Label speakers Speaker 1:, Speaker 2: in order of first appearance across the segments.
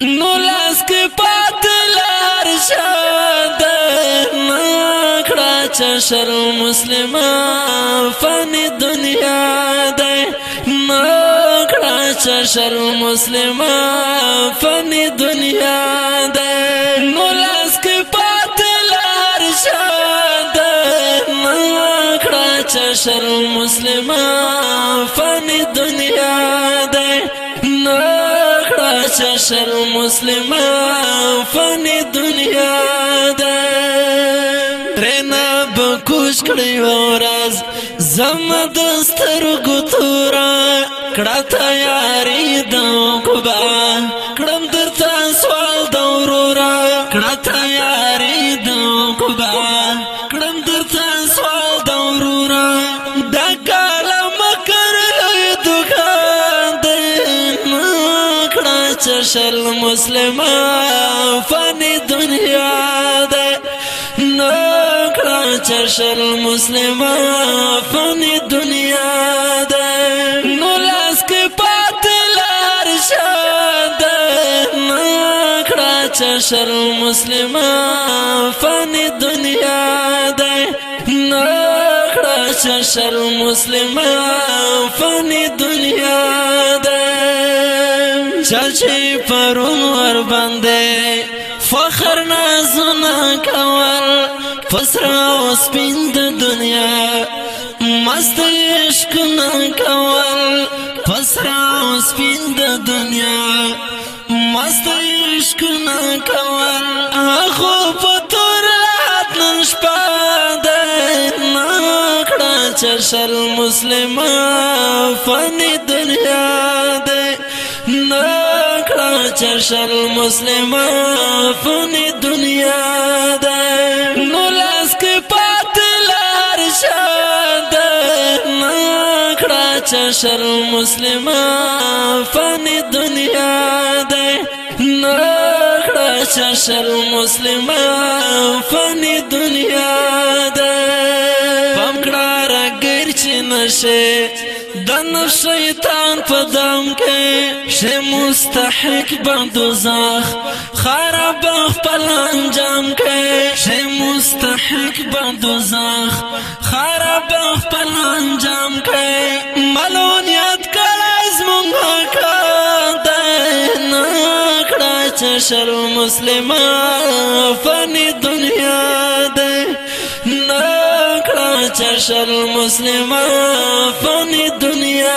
Speaker 1: نو لاس کې پات لار شاد ما کړه چې شرم مسلمان فانی دنیا ده ما کړه چې شرم مسلمان فانی دنیا ده نو لاس کې پات لار شاد ما کړه چې شرم مسلمان فانی دنیا چشر مسلمان فانی دنیا ده ترینا بکوش کڑی ورز زم دستر گتورا کڑا تیاری دو کبا کڑم در تا سوال دورورا کڑا تیاری چشل مسلمان فانی دنیا ده نکڑا چشل مسلمان فانی دنیا ده نولاس کی پاتلار شاده نکڑا چشل مسلمان فانی دنیا ده نکڑا چشل مسلمان فانی دنیا ده چاچی پرون ور باندې فخر نازونه کول فسر او سپین د دنیا مست عشق نه کول فسر او سپین د دنیا مست عشق نه کول اخو پتور نن شپه د نکړه چشل مسلمان فن دنیا چرش المسلم فنی دنیا دا نو لاس کې پات لار شاد نکړه چرش المسلم فنی دنیا دا نکړه چرش المسلم فنی دنیا دا پمکړه راګر چې نشه د شیطان په دم کې شه مستحق بندوزخ خراب خپل انجام کې شه مستحق بندوزخ خراب خپل انجام کې ملون یاد کړه زمونږه کړه نه کړه چې شرم مسلمان فن دنیا شل مسلمان فانی دنیا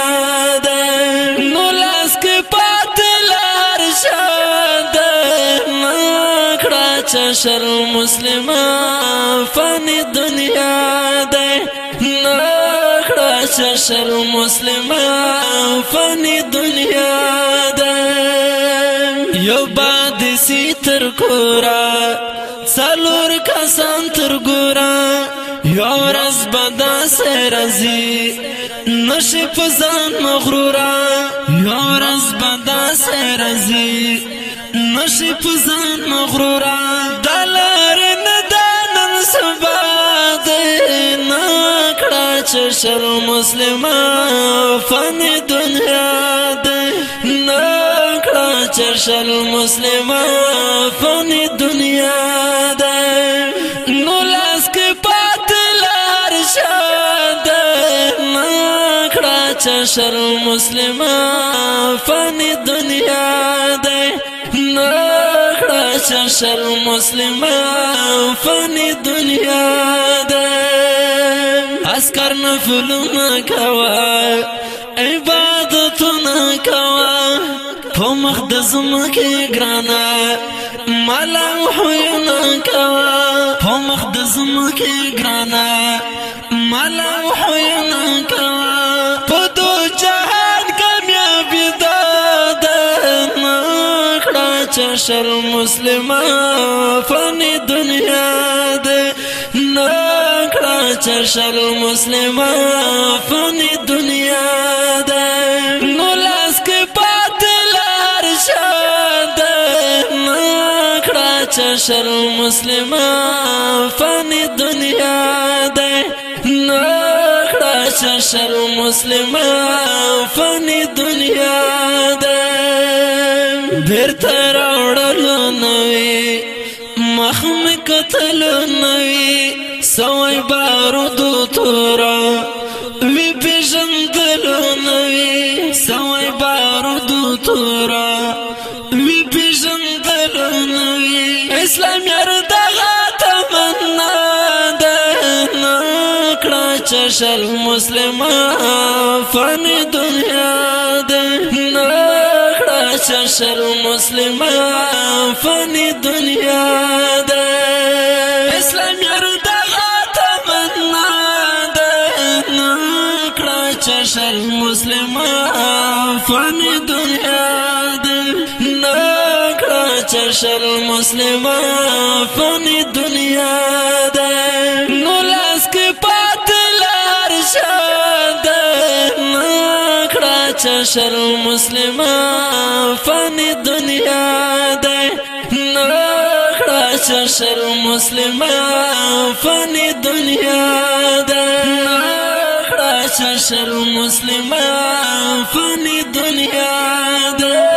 Speaker 1: ده نو لاس کې پاتلار شاده نکړه چې شل مسلمان فانی دنیا ده نکړه چې شل مسلمان فانی دنیا ده یو باد سی تر کورا څلور کسان تر ګورا یو رز بدا سرزی نشی پزان مغرورا یو رز بدا سرزی نشی پزان مغرورا دلار ندانن سبا دی ناکڑا چشل مسلمان فانی دنیا دی ناکڑا چشل مسلمان فانی دنیا چشر مسلمان فانی دنیا دی نکڑا چشر مسلمان فانی دنیا دی اسکر نفل مکوا عبادت نکوا په مخ د زمکه ګرانا مالا وحینا کوا په مخ د زمکه ګرانا مالا وحینا کوا مسلمه فنی دنیا ده نکړه چرشل مسلمه فنی دنیا ده نو لاس کې پاتلار شاد نکړه چرشل مسلمه فنی دنیا ده نکړه چرشل مسلمه فنی دنیا ده بیرته مخم قتل نوی سوی دو تورا وی پیجندل نوی سوی دو تورا وی پیجندل نوی اسلام یار دا غات من چشل مسلمان فانی دنیا ده تشر مسلمان فني دنيا ده اسلام يرد تمنا ده نكرا تشر مسلمان فني دنيا ده نكرا تشر مسلمان فني دنيا شر مسلمان فانی دنیا دی نکړه چې شر مسلمان فانی دنیا دی نکړه چې شر مسلمان فانی دنیا دی